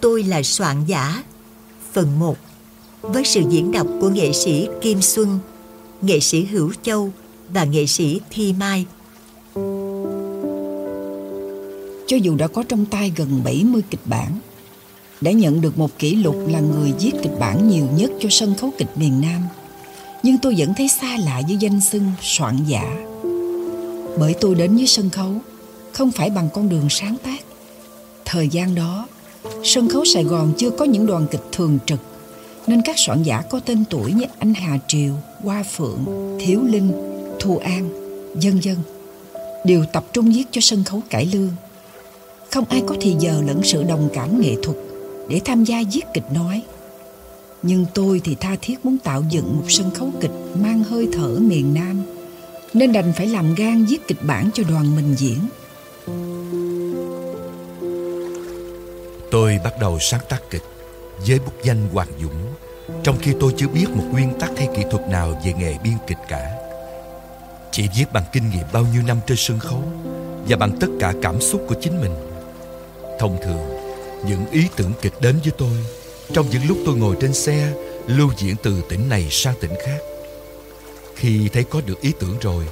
Tôi là soạn giả, Phần 1 Với sự diễn đọc của nghệ sĩ Kim Xuân, Nghệ sĩ Hữu Châu Và nghệ sĩ Thi Mai. Cho dù đã có trong tay gần 70 kịch bản, Đã nhận được một kỷ lục là người viết kịch bản nhiều nhất cho sân khấu kịch miền Nam. Nhưng tôi vẫn thấy xa lạ với danh xưng soạn giả. Bởi tôi đến với sân khấu không phải bằng con đường sáng tác Thời gian đó sân khấu Sài Gòn chưa có những đoàn kịch thường trực nên các soạn giả có tên tuổi như anh Hà Triều, Hoa Phượng, Thiếu Linh, Thu An, dân dân đều tập trung viết cho sân khấu cải lương. Không ai có thì giờ lẫn sự đồng cảm nghệ thuật để tham gia viết kịch nói. Nhưng tôi thì tha thiết muốn tạo dựng một sân khấu kịch mang hơi thở miền Nam nên đành phải làm gan viết kịch bản cho đoàn mình diễn. Tôi bắt đầu sáng tác kịch với bút danh Hoàng Dũng trong khi tôi chưa biết một nguyên tắc hay kỹ thuật nào về nghề biên kịch cả. Chỉ viết bằng kinh nghiệm bao nhiêu năm trên sân khấu và bằng tất cả cảm xúc của chính mình. Thông thường, những ý tưởng kịch đến với tôi trong những lúc tôi ngồi trên xe lưu diễn từ tỉnh này sang tỉnh khác. Khi thấy có được ý tưởng rồi,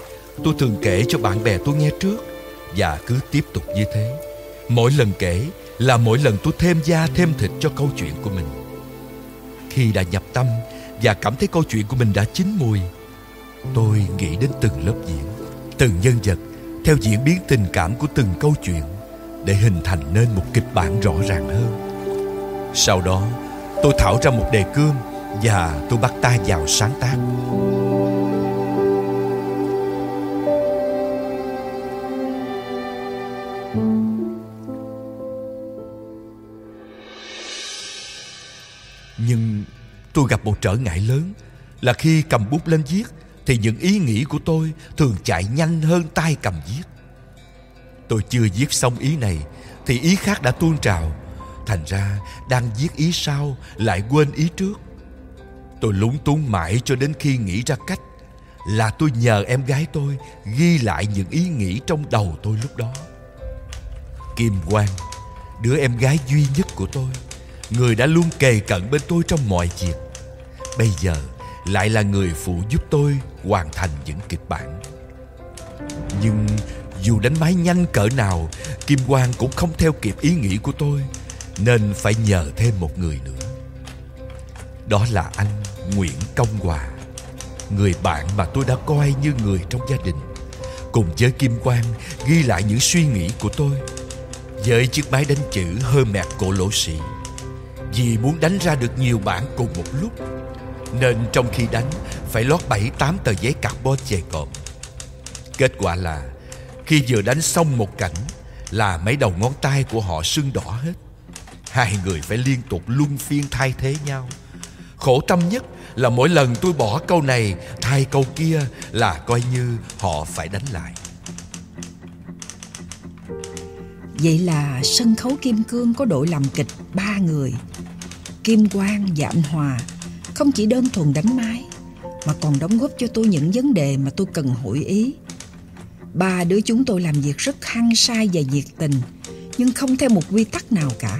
tôi thường kể cho bạn bè tôi nghe trước và cứ tiếp tục như thế. Mỗi lần kể là mỗi lần tôi thêm da thêm thịt cho câu chuyện của mình. Khi đã nhập tâm và cảm thấy câu chuyện của mình đã chín mùi, tôi nghĩ đến từng lớp diễn, từng nhân vật theo diễn biến tình cảm của từng câu chuyện để hình thành nên một kịch bản rõ ràng hơn. Sau đó, tôi thảo ra một đề cương và tôi bắt tay vào sáng tác. Tôi gặp một trở ngại lớn là khi cầm bút lên viết thì những ý nghĩ của tôi thường chạy nhanh hơn tay cầm viết. Tôi chưa viết xong ý này thì ý khác đã tuôn trào. Thành ra đang viết ý sau lại quên ý trước. Tôi lúng túng mãi cho đến khi nghĩ ra cách là tôi nhờ em gái tôi ghi lại những ý nghĩ trong đầu tôi lúc đó. Kim Quang, đứa em gái duy nhất của tôi, người đã luôn kề cận bên tôi trong mọi việc bây giờ lại là người phụ giúp tôi hoàn thành những kịch bản. Nhưng dù đánh máy nhanh cỡ nào, kim quang cũng không theo kịp ý nghĩ của tôi, nên phải nhờ thêm một người nữa. Đó là anh nguyễn công hòa, người bạn mà tôi đã coi như người trong gia đình. Cùng với kim quang ghi lại những suy nghĩ của tôi với chiếc máy đánh chữ hơi mẹt cổ lỗ sĩ. Vì muốn đánh ra được nhiều bản cùng một lúc nên trong khi đánh, Phải lót bảy, tám tờ giấy carbon dày cộm. Kết quả là, Khi vừa đánh xong một cảnh, Là mấy đầu ngón tay của họ sưng đỏ hết. Hai người phải liên tục luân phiên thay thế nhau. Khổ tâm nhất là mỗi lần tôi bỏ câu này, Thay câu kia là coi như họ phải đánh lại. Vậy là sân khấu Kim Cương có đội làm kịch ba người, Kim Quang và anh Hòa không chỉ đơn thuần đánh máy mà còn đóng góp cho tôi những vấn đề mà tôi cần hội ý. Ba đứa chúng tôi làm việc rất hăng say và nhiệt tình nhưng không theo một quy tắc nào cả.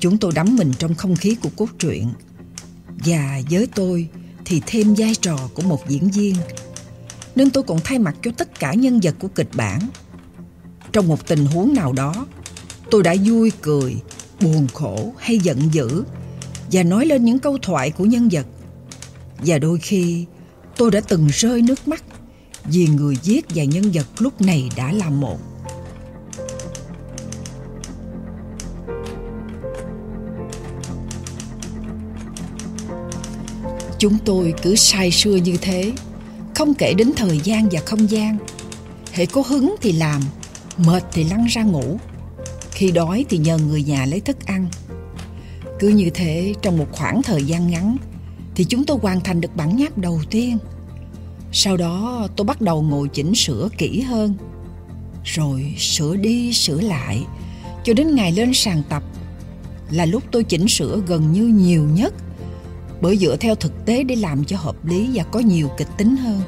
Chúng tôi đắm mình trong không khí của cốt truyện và với tôi thì thêm vai trò của một diễn viên nên tôi còn thay mặt cho tất cả nhân vật của kịch bản. Trong một tình huống nào đó, tôi đã vui cười buồn khổ hay giận dữ và nói lên những câu thoại của nhân vật. Và đôi khi tôi đã từng rơi nước mắt vì người viết và nhân vật lúc này đã là một. Chúng tôi cứ say sưa như thế, không kể đến thời gian và không gian. Hệ có hứng thì làm, mệt thì lăn ra ngủ khi đói thì nhờ người nhà lấy thức ăn cứ như thế trong một khoảng thời gian ngắn thì chúng tôi hoàn thành được bản nháp đầu tiên. Sau đó tôi bắt đầu ngồi chỉnh sửa kỹ hơn, rồi sửa đi sửa lại cho đến ngày lên sàn tập là lúc tôi chỉnh sửa gần như nhiều nhất, bởi dựa theo thực tế để làm cho hợp lý và có nhiều kịch tính hơn.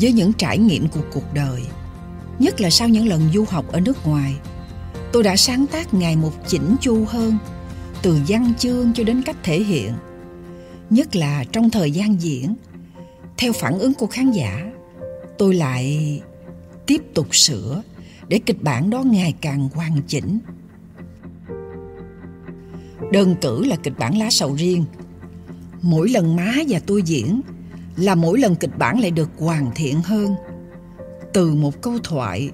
Với những trải nghiệm của cuộc đời, Nhất là sau những lần du học ở nước ngoài, Tôi đã sáng tác ngày một chỉnh chu hơn. Từ văn chương cho đến cách thể hiện. Nhất là trong thời gian diễn, Theo phản ứng của khán giả, Tôi lại tiếp tục sửa Để kịch bản đó ngày càng hoàn chỉnh. Đơn cử là kịch bản lá sầu riêng. Mỗi lần má và tôi diễn Là mỗi lần kịch bản lại được hoàn thiện hơn. Từ một câu thoại,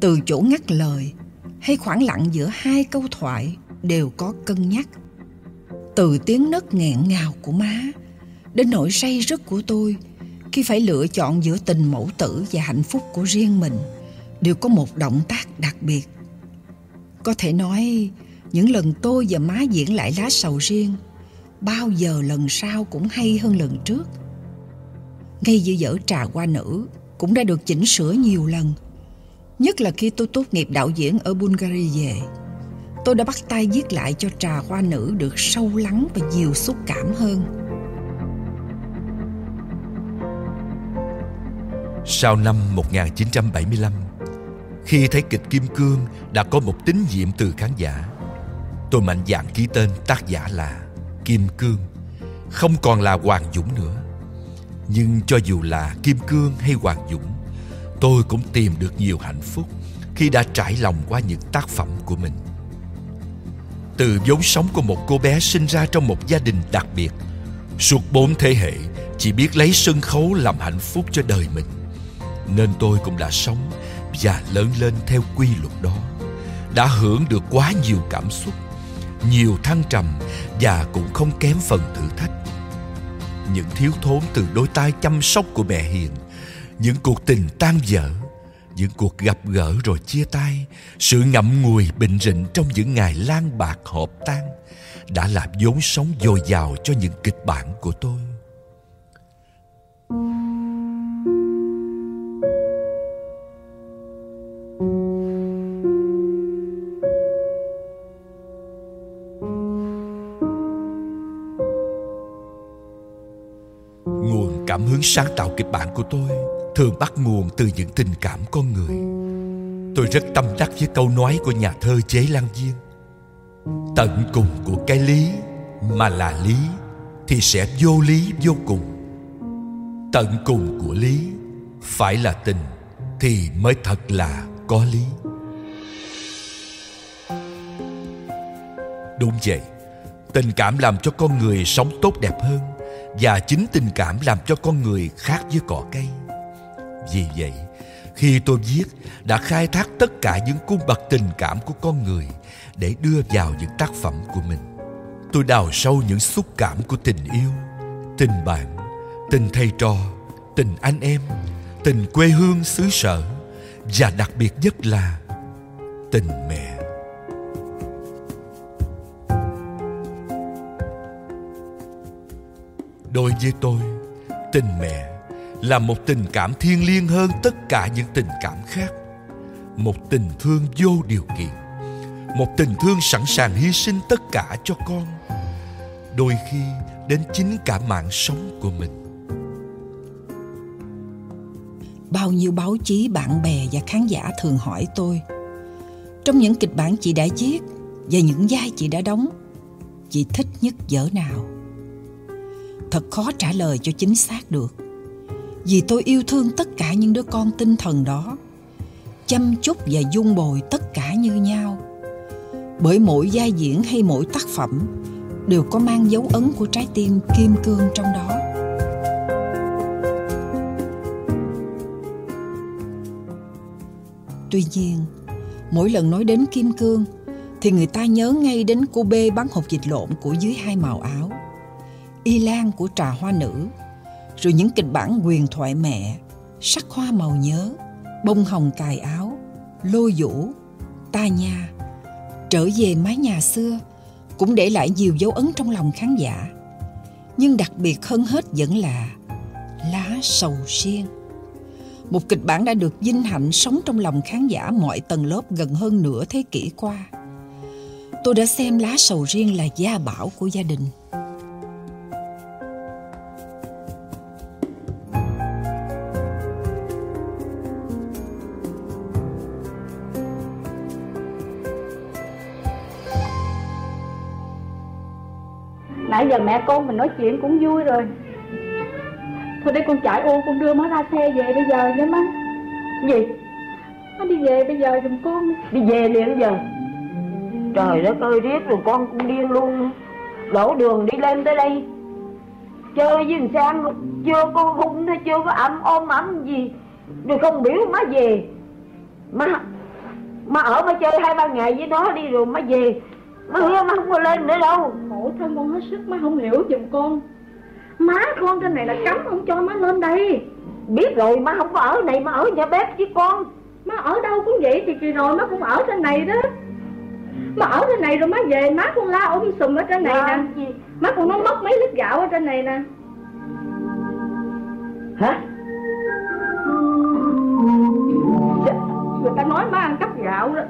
Từ chỗ ngắt lời Hay khoảng lặng giữa hai câu thoại. Đều có cân nhắc. Từ tiếng nấc nghẹn ngào của má Đến nỗi say rứt của tôi, Khi phải lựa chọn giữa tình mẫu tử Và hạnh phúc của riêng mình, Đều có một động tác đặc biệt. Có thể nói, những lần tôi và má diễn lại lá sầu riêng, bao giờ lần sau cũng hay hơn lần trước. Ngay giữa dở trà hoa nữ cũng đã được chỉnh sửa nhiều lần, nhất là khi tôi tốt nghiệp đạo diễn ở bulgaria về tôi đã bắt tay viết lại cho trà hoa nữ được sâu lắng và nhiều xúc cảm hơn Sau năm 1975, khi thấy kịch Kim Cương đã có một tín nhiệm từ khán giả, tôi mạnh dạn ký tên tác giả là Kim Cương, không còn là Hoàng Dũng nữa. Nhưng cho dù là Kim Cương hay Hoàng Dũng, tôi cũng tìm được nhiều hạnh phúc khi đã trải lòng qua những tác phẩm của mình. Từ vốn sống của một cô bé sinh ra trong một gia đình đặc biệt, suốt bốn thế hệ chỉ biết lấy sân khấu làm hạnh phúc cho đời mình. Nên tôi cũng đã sống và lớn lên theo quy luật đó, đã hưởng được quá nhiều cảm xúc nhiều thăng trầm và cũng không kém phần thử thách. Những thiếu thốn từ đôi tay chăm sóc của mẹ Hiền, những cuộc tình tan vỡ, những cuộc gặp gỡ rồi chia tay, sự ngậm ngùi bình rịnh trong những ngày lang bạc họp tan đã làm vốn sống dồi dào cho những kịch bản của tôi. nguồn cảm hứng sáng tạo kịch bản của tôi thường bắt nguồn từ những tình cảm con người. Tôi rất tâm đắc với câu nói của nhà thơ Chế Lan Viên. Tận cùng của cái lý mà là lý thì sẽ vô lý vô cùng. Tận cùng của lý phải là tình thì mới thật là có lý. Đúng vậy, tình cảm làm cho con người sống tốt đẹp hơn và chính tình cảm làm cho con người khác với cỏ cây vì vậy? Khi tôi viết đã khai thác tất cả những cung bậc tình cảm của con người để đưa vào những tác phẩm của mình. Tôi đào sâu những xúc cảm của tình yêu tình bạn tình thầy trò tình anh em tình quê hương xứ sở và đặc biệt nhất là tình mẹ. Đối với tôi, tình mẹ là một tình cảm thiêng liêng hơn tất cả những tình cảm khác. Một tình thương vô điều kiện. Một tình thương sẵn sàng hy sinh tất cả cho con. Đôi khi đến chính cả mạng sống của mình. Bao nhiêu báo chí, bạn bè và khán giả thường hỏi tôi Trong những kịch bản chị đã viết và những vai chị đã đóng Chị thích nhất vở nào? thật khó trả lời cho chính xác được vì tôi yêu thương tất cả những đứa con tinh thần đó. Chăm chút và dung bồi tất cả như nhau. Bởi mỗi vai diễn hay mỗi tác phẩm đều có mang dấu ấn của trái tim kim cương trong đó. Tuy nhiên, mỗi lần nói đến kim cương thì người ta nhớ ngay đến cô bê bán hộp vịt lộn của dưới hai màu áo, y lan của trà hoa nữ rồi những kịch bản quyền thoại mẹ, sắc hoa màu nhớ, bông hồng cài áo lôi vũ, ta nha. Trở về mái nhà xưa cũng để lại nhiều dấu ấn trong lòng khán giả. Nhưng đặc biệt hơn hết vẫn là lá sầu riêng. Một kịch bản đã được vinh hạnh sống trong lòng khán giả mọi tầng lớp gần hơn nửa thế kỷ qua. Tôi đã xem lá sầu riêng là gia bảo của gia đình. Nãy giờ mẹ con mình nói chuyện cũng vui rồi. Thôi để con chạy ô con đưa má ra xe về bây giờ nha má. Gì? Má đi về bây giờ dùm con. Đi về liền giờ. Trời đất ơi, riết rồi con cũng điên luôn. Đổ đường đi lên tới đây. Chơi với thằng Sang, Chưa có hung nó chưa có ẩm, ôm ẩm gì. Rồi không biểu má về. Má Má ở, má chơi hai ba ngày với nó đi rồi má về. Má hứa má không có lên nữa đâu. Khổ thân con hết sức má không hiểu giùm con. Má con trên này là cấm không cho má lên đây. Biết rồi má không có ở này má ở nhà bếp với con. Má ở đâu cũng vậy thì kỳ rồi má cũng ở trên này đó. Má ở trên này rồi má về má con la ôm sùm ở trên này La nè? Má con nó mất mấy lít gạo ở trên này nè. Hả? Người ta nói má ăn cắp gạo đó.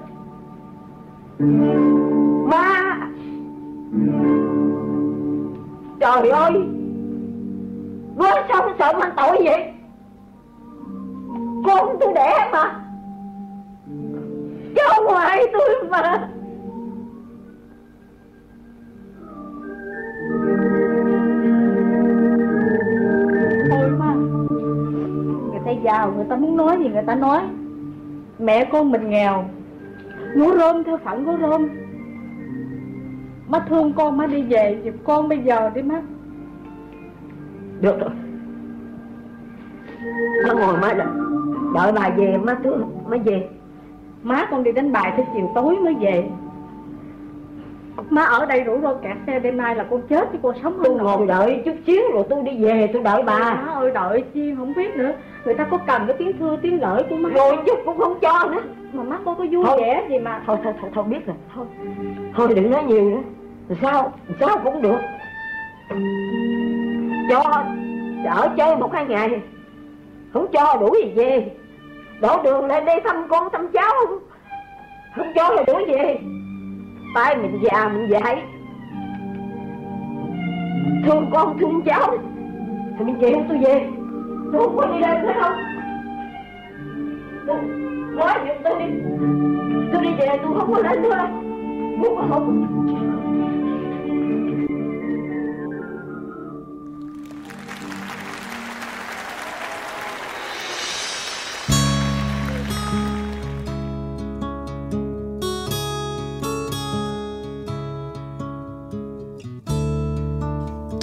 Má Trời ơi! Nói xong sợ mang tội vậy Con tôi đẻ mà. Cháu ngoại tôi mà. Thôi mà, Người ta giàu người ta muốn nói gì người ta nói. Mẹ con mình nghèo. Ngủ rơm theo phận của rơm. Má thương con má đi về giùm con bây giờ đi má. Được rồi. Má ngồi má đợi, đợi bà về má thương má về. Má con đi đánh bài tới chiều tối mới về. Má ở đây rủi ro kẹt xe đêm nay là con chết chứ con sống nổi. ngồi đợi chút xíu rồi tôi đi về tôi đợi bà. Má ơi đợi chi không biết nữa. Người ta có cầm cái tiếng thưa tiếng lợi của má Rồi chút cũng không cho nữa. Mà má con có vui Thôi. vẻ gì mà? Thôi thôi thôi, thôi biết rồi. Thôi. Thôi đừng nói nhiều nữa Sao? Sao cũng được. Cho Ở chơi một hai ngày. Không cho đuổi gì về. Đổ đường lên đây thăm con, thăm cháu. Không cho là đuổi về. Tay mình già, mình dạy. Thương con, thương cháu. Thì mình chịu tôi về. Tôi không có đi lên nữa đâu. Tôi Nói chuyện tôi đi. Tôi đi về, tôi không có lên nữa. Đâu Muốn không.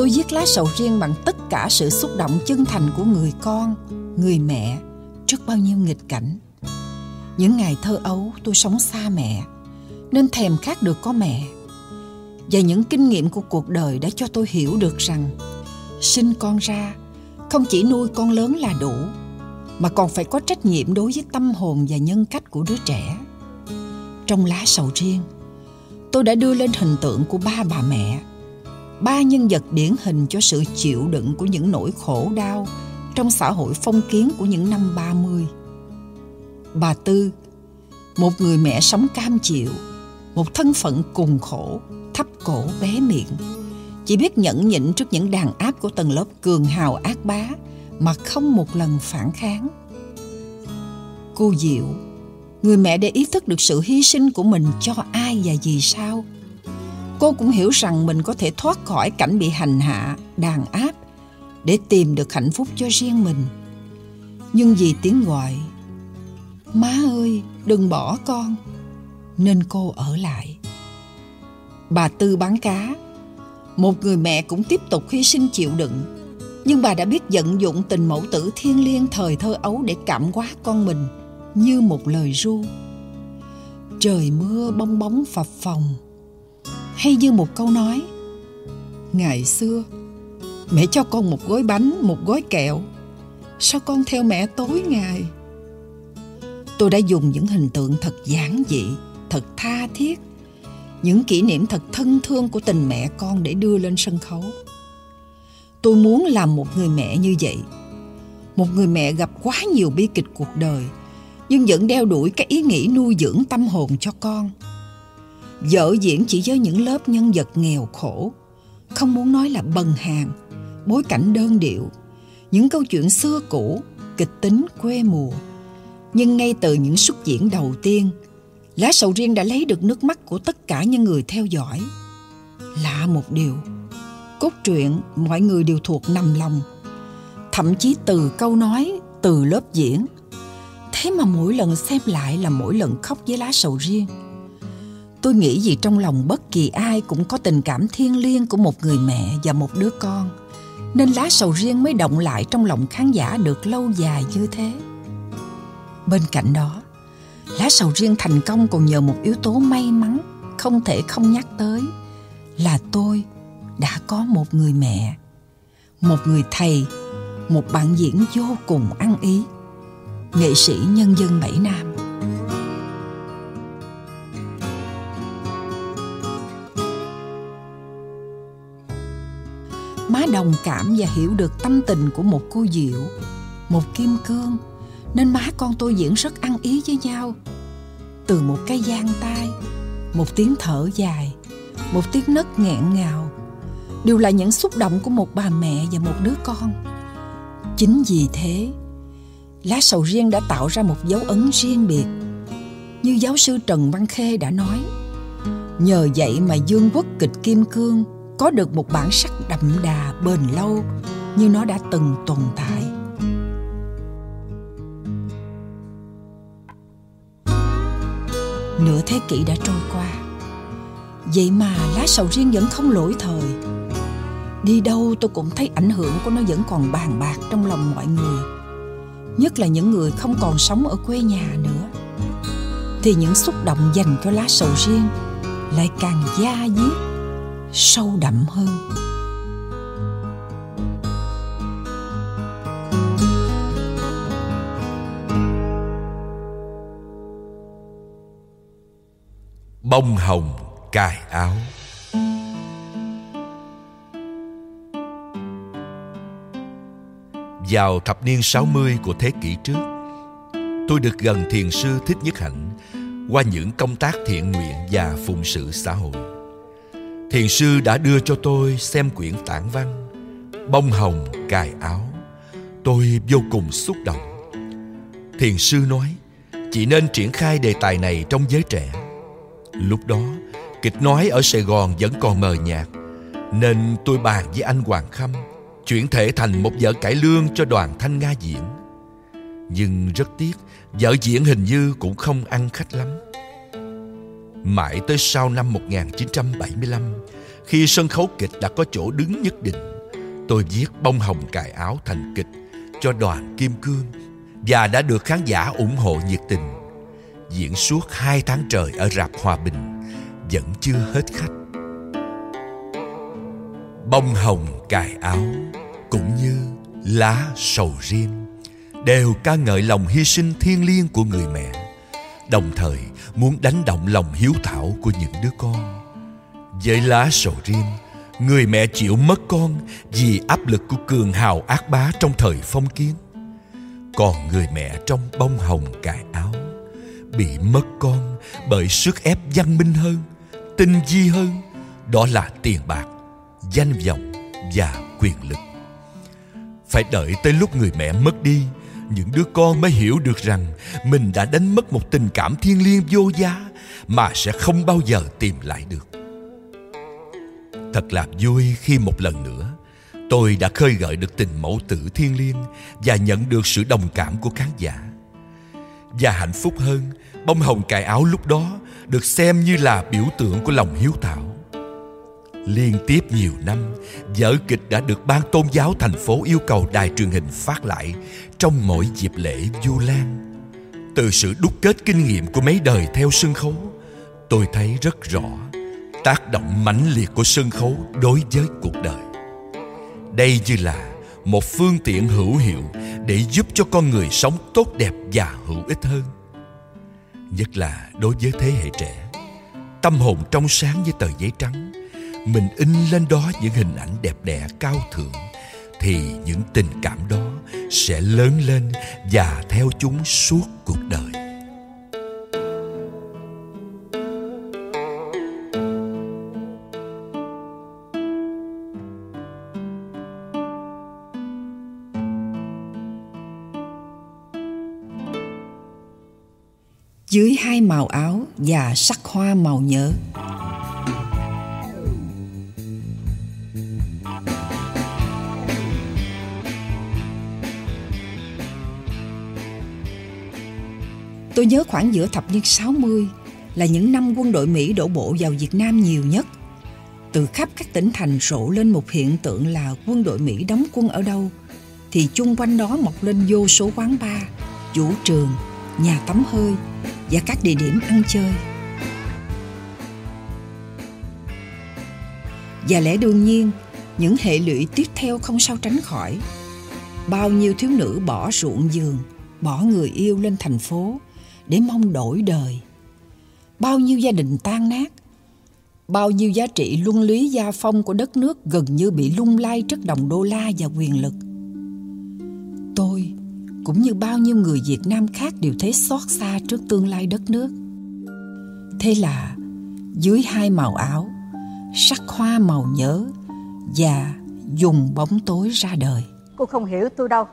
Tôi viết lá sầu riêng bằng tất cả sự xúc động chân thành của người con, người mẹ trước bao nhiêu nghịch cảnh. Những ngày thơ ấu tôi sống xa mẹ, nên thèm khát được có mẹ. Và những kinh nghiệm của cuộc đời đã cho tôi hiểu được rằng sinh con ra không chỉ nuôi con lớn là đủ, mà còn phải có trách nhiệm đối với tâm hồn và nhân cách của đứa trẻ. Trong lá sầu riêng, tôi đã đưa lên hình tượng của ba bà mẹ ba nhân vật điển hình cho sự chịu đựng của những nỗi khổ đau trong xã hội phong kiến của những năm 30. Bà Tư, một người mẹ sống cam chịu, một thân phận cùng khổ, thấp cổ bé miệng, chỉ biết nhẫn nhịn trước những đàn áp của tầng lớp cường hào ác bá mà không một lần phản kháng. Cô Diệu, người mẹ để ý thức được sự hy sinh của mình cho ai và vì sao – cô cũng hiểu rằng mình có thể thoát khỏi cảnh bị hành hạ, đàn áp để tìm được hạnh phúc cho riêng mình. Nhưng vì tiếng gọi Má ơi, đừng bỏ con Nên cô ở lại. Bà Tư bán cá. Một người mẹ cũng tiếp tục hy sinh chịu đựng Nhưng bà đã biết vận dụng tình mẫu tử thiên liêng thời thơ ấu Để cảm hóa con mình Như một lời ru. Trời mưa bong bóng phập phồng hay như một câu nói, ngày xưa, mẹ cho con một gói bánh, một gói kẹo. Sao con theo mẹ tối ngày? Tôi đã dùng những hình tượng thật giản dị, thật tha thiết, những kỷ niệm thật thân thương của tình mẹ con để đưa lên sân khấu. Tôi muốn làm một người mẹ như vậy. Một người mẹ gặp quá nhiều bi kịch cuộc đời, nhưng vẫn đeo đuổi cái ý nghĩ nuôi dưỡng tâm hồn cho con. Vở diễn chỉ với những lớp nhân vật nghèo khổ. Không muốn nói là bần hàng, Bối cảnh đơn điệu. Những câu chuyện xưa cũ, Kịch tính, quê mùa. Nhưng ngay từ những xuất diễn đầu tiên, Lá sầu riêng đã lấy được nước mắt của tất cả những người theo dõi. Lạ một điều, cốt truyện mọi người đều thuộc nằm lòng. Thậm chí từ câu nói, từ lớp diễn. Thế mà mỗi lần xem lại là mỗi lần khóc với lá sầu riêng tôi nghĩ gì trong lòng bất kỳ ai cũng có tình cảm thiêng liêng của một người mẹ và một đứa con nên lá sầu riêng mới động lại trong lòng khán giả được lâu dài như thế bên cạnh đó, lá sầu riêng thành công còn nhờ một yếu tố may mắn không thể không nhắc tới là tôi đã có một người mẹ, một người thầy, một bạn diễn vô cùng ăn ý, nghệ sĩ nhân dân Bảy Nam. Má đồng cảm và hiểu được tâm tình của một cô Diệu, một kim cương, nên má con tôi diễn rất ăn ý với nhau. Từ một cái gian tay, một tiếng thở dài, một tiếng nấc nghẹn ngào, đều là những xúc động của một bà mẹ và một đứa con. Chính vì thế, lá sầu riêng đã tạo ra một dấu ấn riêng biệt. Như giáo sư Trần Văn Khê đã nói, nhờ vậy mà dương quốc kịch Kim Cương có được một bản sắc đậm đà bền lâu như nó đã từng tồn tại. Nửa thế kỷ đã trôi qua. Vậy mà lá sầu riêng vẫn không lỗi thời. Đi đâu tôi cũng thấy ảnh hưởng của nó vẫn còn bàn bạc trong lòng mọi người. Nhất là những người không còn sống ở quê nhà nữa. Thì những xúc động dành cho lá sầu riêng lại càng da diết, sâu đậm hơn. Bông hồng cài áo. Vào thập niên 60 của thế kỷ trước, Tôi được gần thiền sư Thích Nhất Hạnh Qua những công tác thiện nguyện và phụng sự xã hội. Thiền sư đã đưa cho tôi xem quyển tản văn Bông hồng cài áo. Tôi vô cùng xúc động. Thiền sư nói chỉ nên triển khai đề tài này trong giới trẻ. Lúc đó Kịch nói ở Sài Gòn vẫn còn mờ nhạt Nên tôi bàn với anh Hoàng Khâm chuyển thể thành một vở cải lương cho đoàn thanh Nga diễn. Nhưng rất tiếc, vở diễn hình như cũng không ăn khách lắm. Mãi tới sau năm 1975, khi sân khấu kịch đã có chỗ đứng nhất định, tôi viết bông hồng cài áo thành kịch cho đoàn Kim Cương và đã được khán giả ủng hộ nhiệt tình. Diễn suốt hai tháng trời ở rạp Hòa Bình, vẫn chưa hết khách. Bông hồng, cài áo, cũng như lá sầu riêng, đều ca ngợi lòng hy sinh thiêng liêng của người mẹ. Đồng thời, muốn đánh động lòng hiếu thảo của những đứa con. Với lá sầu riêng, người mẹ chịu mất con vì áp lực của cường hào ác bá trong thời phong kiến. Còn người mẹ trong bông hồng, cài áo bị mất con bởi sức ép văn minh hơn, tinh vi hơn. Đó là tiền bạc, danh vọng và quyền lực. Phải đợi tới lúc người mẹ mất đi, những đứa con mới hiểu được rằng mình đã đánh mất một tình cảm thiêng liêng vô giá mà sẽ không bao giờ tìm lại được. Thật là vui khi một lần nữa, tôi đã khơi gợi được tình mẫu tử thiêng liêng và nhận được sự đồng cảm của khán giả. Và hạnh phúc hơn bông hồng cài áo lúc đó được xem như là biểu tượng của lòng hiếu thảo Liên tiếp nhiều năm, vở kịch đã được ban tôn giáo thành phố yêu cầu đài truyền hình phát lại trong mỗi dịp lễ du Lan. Từ sự đúc kết kinh nghiệm của mấy đời theo sân khấu, tôi thấy rất rõ tác động mãnh liệt của sân khấu đối với cuộc đời. Đây như là một phương tiện hữu hiệu để giúp cho con người sống tốt đẹp và hữu ích hơn. Nhất là đối với thế hệ trẻ, tâm hồn trong sáng như tờ giấy trắng. Mình in lên đó những hình ảnh đẹp đẽ cao thượng. Thì những tình cảm đó sẽ lớn lên và theo chúng suốt cuộc đời. dưới hai màu áo và sắc hoa màu nhớ. Tôi nhớ khoảng giữa thập niên 60 là những năm quân đội Mỹ đổ bộ vào Việt Nam nhiều nhất. Từ khắp các tỉnh thành rộ lên một hiện tượng là quân đội Mỹ đóng quân ở đâu thì chung quanh đó mọc lên vô số quán bar, vũ trường, nhà tắm hơi và các địa điểm ăn chơi. Và lẽ đương nhiên, những hệ lụy tiếp theo không sao tránh khỏi. Bao nhiêu thiếu nữ bỏ ruộng giường, bỏ người yêu lên thành phố để mong đổi đời. Bao nhiêu gia đình tan nát, bao nhiêu giá trị luân lý gia phong của đất nước gần như bị lung lay trước đồng đô la và quyền lực. Tôi cũng như bao nhiêu người Việt Nam khác đều thấy xót xa trước tương lai đất nước. Thế là dưới hai màu áo, sắc hoa màu nhớ và dùng bóng tối ra đời. Cô không hiểu tôi đâu.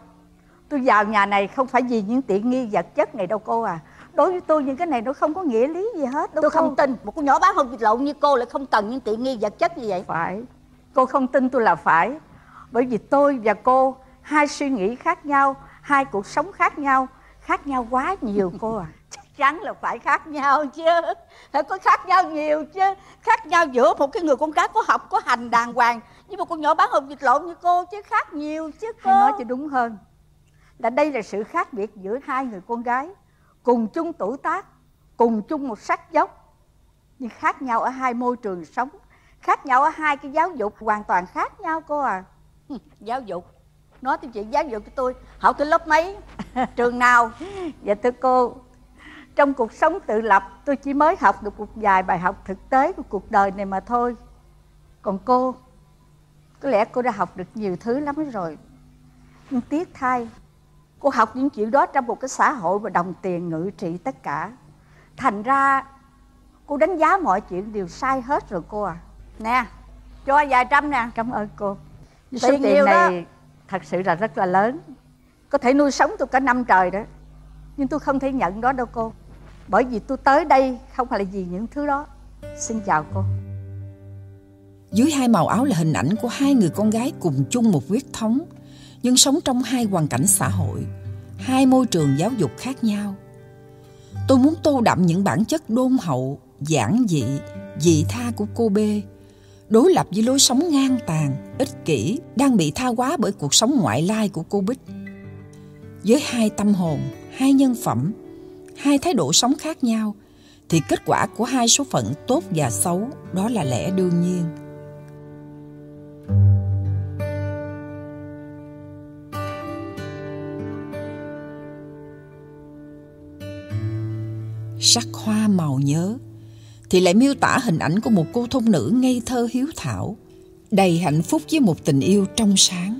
Tôi vào nhà này không phải vì những tiện nghi vật chất này đâu cô à. Đối với tôi những cái này nó không có nghĩa lý gì hết đâu Tôi cô. không tin. Một con nhỏ bán hộp vịt lộn như cô lại không cần những tiện nghi vật chất như vậy. Phải. Cô không tin tôi là phải. Bởi vì tôi và cô Hai suy nghĩ khác nhau Hai cuộc sống khác nhau Khác nhau quá nhiều cô à. Chắc chắn là phải khác nhau chứ. Phải có khác nhau nhiều chứ. Khác nhau giữa một cái người con gái có học Có hành đàng hoàng Với một con nhỏ bán hộp vịt lộn như cô Chứ khác nhiều chứ cô. Hay nói cho đúng hơn Là đây là sự khác biệt giữa hai người con gái. Cùng chung tuổi tác Cùng chung một sắc dốc Nhưng khác nhau ở hai môi trường sống Khác nhau ở hai cái giáo dục hoàn toàn khác nhau cô à. Giáo dục Nói tới chuyện giáo dục cho tôi. Học tới lớp mấy? Trường nào? Dạ thưa cô Trong cuộc sống tự lập tôi chỉ mới học được một vài bài học thực tế của cuộc đời này mà thôi. Còn cô Có lẽ cô đã học được nhiều thứ lắm rồi. Nhưng tiếc thay Cô học những chuyện đó trong một cái xã hội mà đồng tiền ngự trị tất cả. Thành ra cô đánh giá mọi chuyện đều sai hết rồi cô à. Nè Cho vài trăm nè. Cảm ơn cô. Tiền Số tiền này thật sự là rất là lớn. Có thể nuôi sống tôi cả năm trời đó. Nhưng tôi không thể nhận đó đâu cô. Bởi vì tôi tới đây không phải là vì những thứ đó. Xin chào cô. Dưới hai màu áo là hình ảnh của hai người con gái cùng chung một huyết thống, nhưng sống trong hai hoàn cảnh xã hội, hai môi trường giáo dục khác nhau. Tôi muốn tô đậm những bản chất đôn hậu, giản dị, dị tha của cô B, đối lập với lối sống ngang tàn, ích kỷ, đang bị tha hóa bởi cuộc sống ngoại lai của cô Bích. Với hai tâm hồn, hai nhân phẩm, hai thái độ sống khác nhau, thì kết quả của hai số phận tốt và xấu đó là lẽ đương nhiên. sắc hoa màu nhớ thì lại miêu tả hình ảnh của một cô thôn nữ ngây thơ hiếu thảo, đầy hạnh phúc với một tình yêu trong sáng.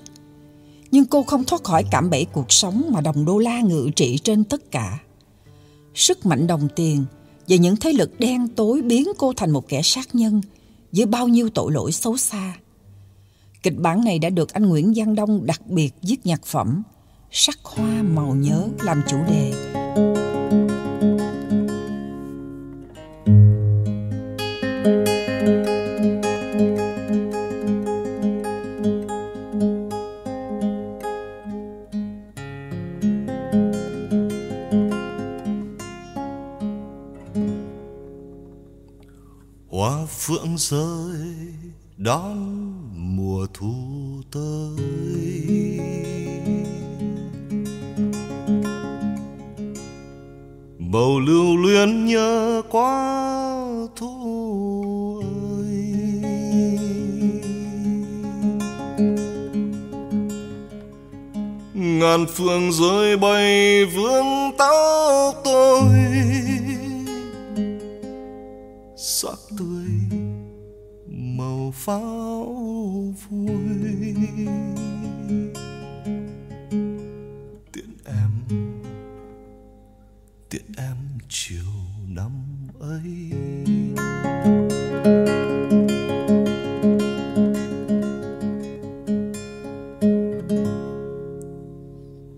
Nhưng cô không thoát khỏi cảm bẫy cuộc sống mà đồng đô la ngự trị trên tất cả. Sức mạnh đồng tiền và những thế lực đen tối biến cô thành một kẻ sát nhân với bao nhiêu tội lỗi xấu xa. Kịch bản này đã được anh Nguyễn Giang Đông đặc biệt viết nhạc phẩm sắc hoa màu nhớ làm chủ đề. Hoa rơi đón mùa thu tới. Bầu lưu luyến nhớ quá thu ơi. Ngàn phương rơi bay vương tóc tôi. Tiễn em tiễn em chiều năm ấy.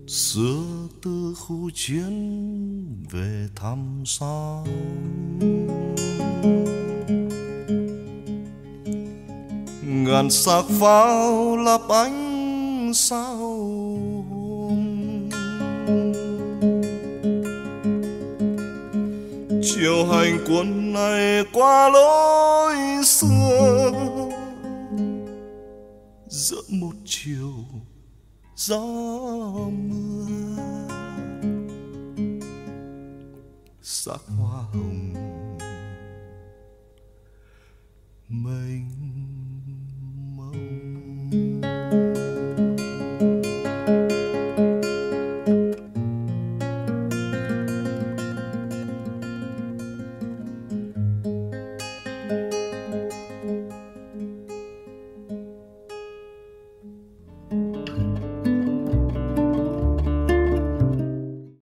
Xưa từ khu chiến về thăm xóm, ngàn sắc pháo là ánh sao hồng chiều hành quân này qua lối xưa, giữa một chiều gió mưa, sắc hoa hồng